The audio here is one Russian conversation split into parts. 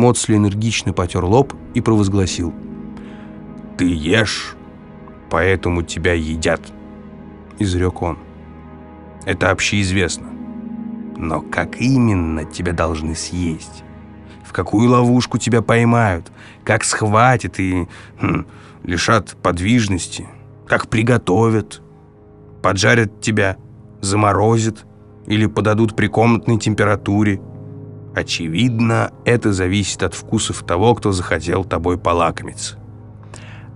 Моцли энергично потер лоб и провозгласил. «Ты ешь, поэтому тебя едят», — изрек он. «Это общеизвестно. Но как именно тебя должны съесть? В какую ловушку тебя поймают? Как схватят и хм, лишат подвижности? Как приготовят? Поджарят тебя, заморозят или подадут при комнатной температуре?» Очевидно, это зависит от вкусов того, кто захотел тобой полакомиться.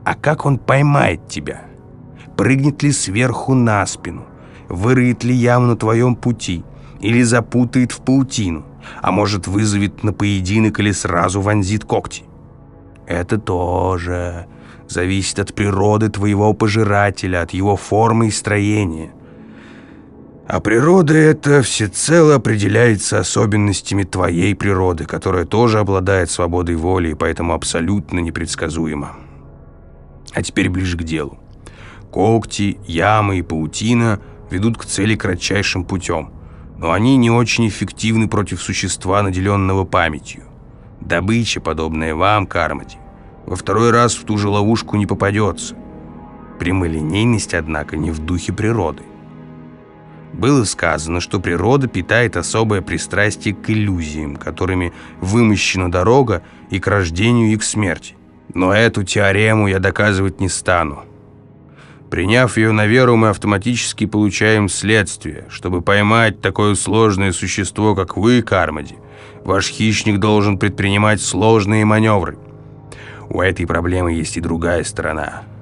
А как он поймает тебя? Прыгнет ли сверху на спину? Вырыет ли яму на твоем пути? Или запутает в паутину? А может, вызовет на поединок или сразу вонзит когти? Это тоже зависит от природы твоего пожирателя, от его формы и строения – а природа эта всецело определяется особенностями твоей природы, которая тоже обладает свободой воли и поэтому абсолютно непредсказуема. А теперь ближе к делу. Когти, ямы и паутина ведут к цели кратчайшим путем, но они не очень эффективны против существа, наделенного памятью. Добыча, подобная вам, Кармади, во второй раз в ту же ловушку не попадется. Прямолинейность, однако, не в духе природы. Было сказано, что природа питает особое пристрастие к иллюзиям, которыми вымощена дорога и к рождению, и к смерти. Но эту теорему я доказывать не стану. Приняв ее на веру, мы автоматически получаем следствие. Чтобы поймать такое сложное существо, как вы, Кармади, ваш хищник должен предпринимать сложные маневры. У этой проблемы есть и другая сторона –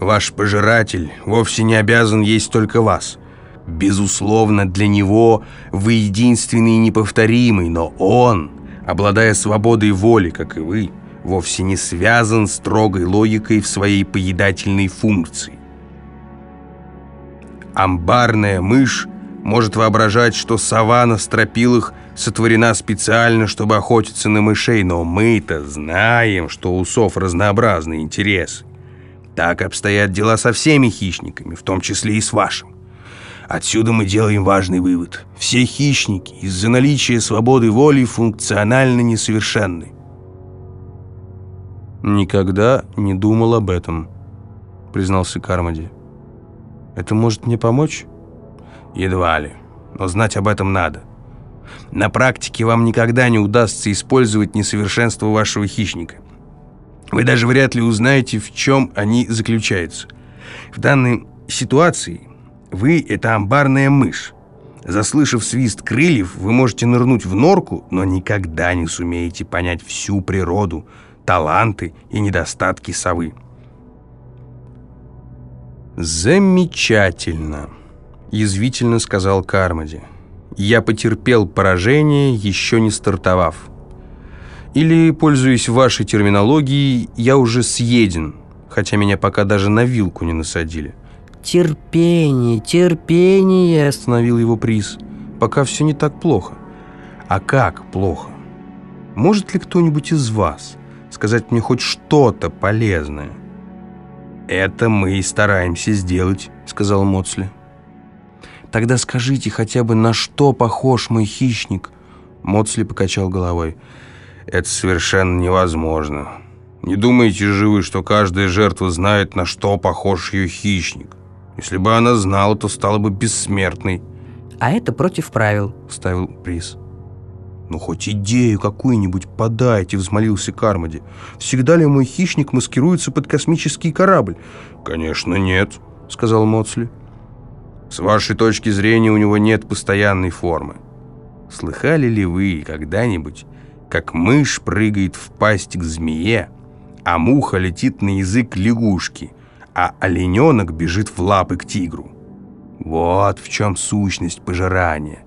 Ваш пожиратель вовсе не обязан есть только вас. Безусловно, для него вы единственный и неповторимый, но он, обладая свободой воли, как и вы, вовсе не связан строгой логикой в своей поедательной функции. Амбарная мышь может воображать, что сова на стропилах сотворена специально, чтобы охотиться на мышей, но мы-то знаем, что у сов разнообразные интересы. Так обстоят дела со всеми хищниками, в том числе и с вашим. Отсюда мы делаем важный вывод. Все хищники из-за наличия свободы воли функционально несовершенны. «Никогда не думал об этом», — признался Кармоди. «Это может мне помочь?» «Едва ли. Но знать об этом надо. На практике вам никогда не удастся использовать несовершенство вашего хищника. Вы даже вряд ли узнаете, в чем они заключаются. В данной ситуации вы – это амбарная мышь. Заслышав свист крыльев, вы можете нырнуть в норку, но никогда не сумеете понять всю природу, таланты и недостатки совы. «Замечательно», – язвительно сказал Кармоди. «Я потерпел поражение, еще не стартовав». Или, пользуясь вашей терминологией, я уже съеден, хотя меня пока даже на вилку не насадили. «Терпение, терпение!» – остановил его приз. «Пока все не так плохо». «А как плохо? Может ли кто-нибудь из вас сказать мне хоть что-то полезное?» «Это мы и стараемся сделать», – сказал Моцли. «Тогда скажите хотя бы, на что похож мой хищник?» Моцли покачал головой. Это совершенно невозможно. Не думаете же вы, что каждая жертва знает, на что похож ее хищник? Если бы она знала, то стала бы бессмертной. А это против правил, вставил приз. «Ну, хоть идею какую-нибудь подайте», — взмолился Кармоди. «Всегда ли мой хищник маскируется под космический корабль?» «Конечно, нет», — сказал Моцли. «С вашей точки зрения у него нет постоянной формы. Слыхали ли вы когда-нибудь как мышь прыгает в пасть к змее, а муха летит на язык лягушки, а олененок бежит в лапы к тигру. Вот в чем сущность пожирания.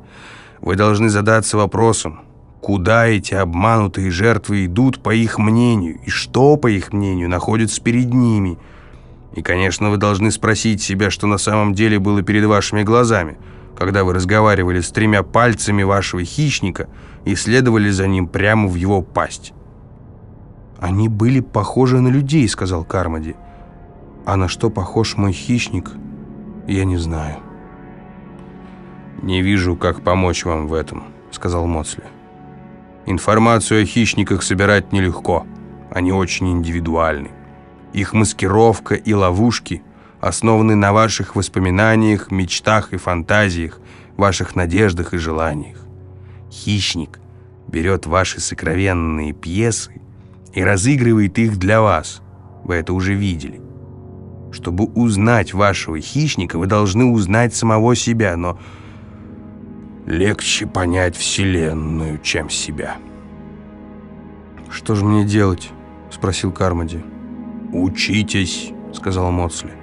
Вы должны задаться вопросом, куда эти обманутые жертвы идут по их мнению, и что, по их мнению, находится перед ними. И, конечно, вы должны спросить себя, что на самом деле было перед вашими глазами – когда вы разговаривали с тремя пальцами вашего хищника и следовали за ним прямо в его пасть. «Они были похожи на людей», — сказал Кармоди. «А на что похож мой хищник, я не знаю». «Не вижу, как помочь вам в этом», — сказал Моцли. Информацию о хищниках собирать нелегко. Они очень индивидуальны. Их маскировка и ловушки основаны на ваших воспоминаниях, мечтах и фантазиях, ваших надеждах и желаниях. Хищник берет ваши сокровенные пьесы и разыгрывает их для вас. Вы это уже видели. Чтобы узнать вашего хищника, вы должны узнать самого себя, но легче понять Вселенную, чем себя. «Что же мне делать?» — спросил Кармоди. «Учитесь», — сказал Моцли.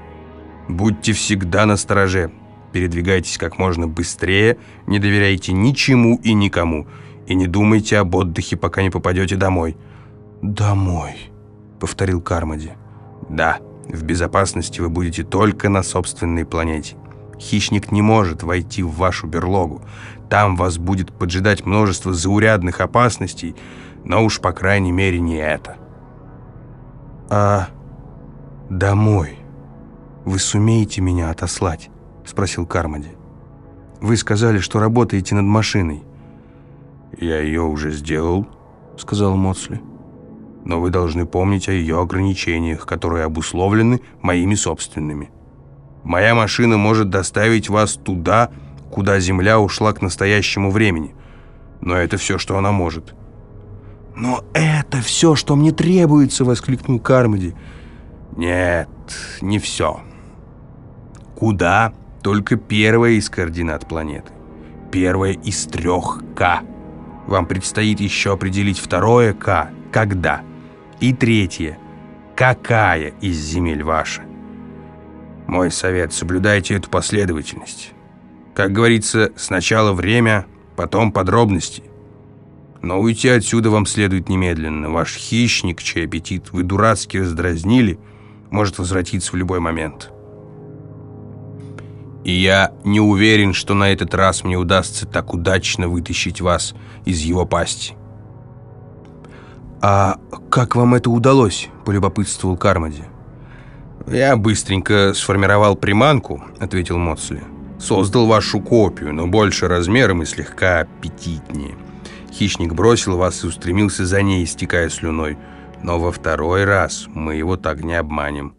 «Будьте всегда на стороже. Передвигайтесь как можно быстрее, не доверяйте ничему и никому, и не думайте об отдыхе, пока не попадете домой». «Домой», — повторил Кармоди. «Да, в безопасности вы будете только на собственной планете. Хищник не может войти в вашу берлогу. Там вас будет поджидать множество заурядных опасностей, но уж по крайней мере не это». «А домой вы сумеете меня отослать?» — спросил Кармоди. «Вы сказали, что работаете над машиной». «Я ее уже сделал», — сказал Моцли. «Но вы должны помнить о ее ограничениях, которые обусловлены моими собственными. Моя машина может доставить вас туда, куда Земля ушла к настоящему времени. Но это все, что она может». «Но это все, что мне требуется!» — воскликнул Кармоди. «Нет, не все. Куда? Только первая из координат планеты. Первая из трех К. Вам предстоит еще определить второе К. Когда? И третье. Какая из земель ваша? Мой совет, соблюдайте эту последовательность. Как говорится, сначала время, потом подробности. Но уйти отсюда вам следует немедленно. Ваш хищник, чей аппетит вы дурацки раздразнили, может возвратиться в любой момент. И я не уверен, что на этот раз мне удастся так удачно вытащить вас из его пасти. «А как вам это удалось?» – полюбопытствовал Кармоди. «Я быстренько сформировал приманку», – ответил Моцли. «Создал вашу копию, но больше размером и слегка аппетитнее». Хищник бросил вас и устремился за ней, истекая слюной. Но во второй раз мы его так не обманем.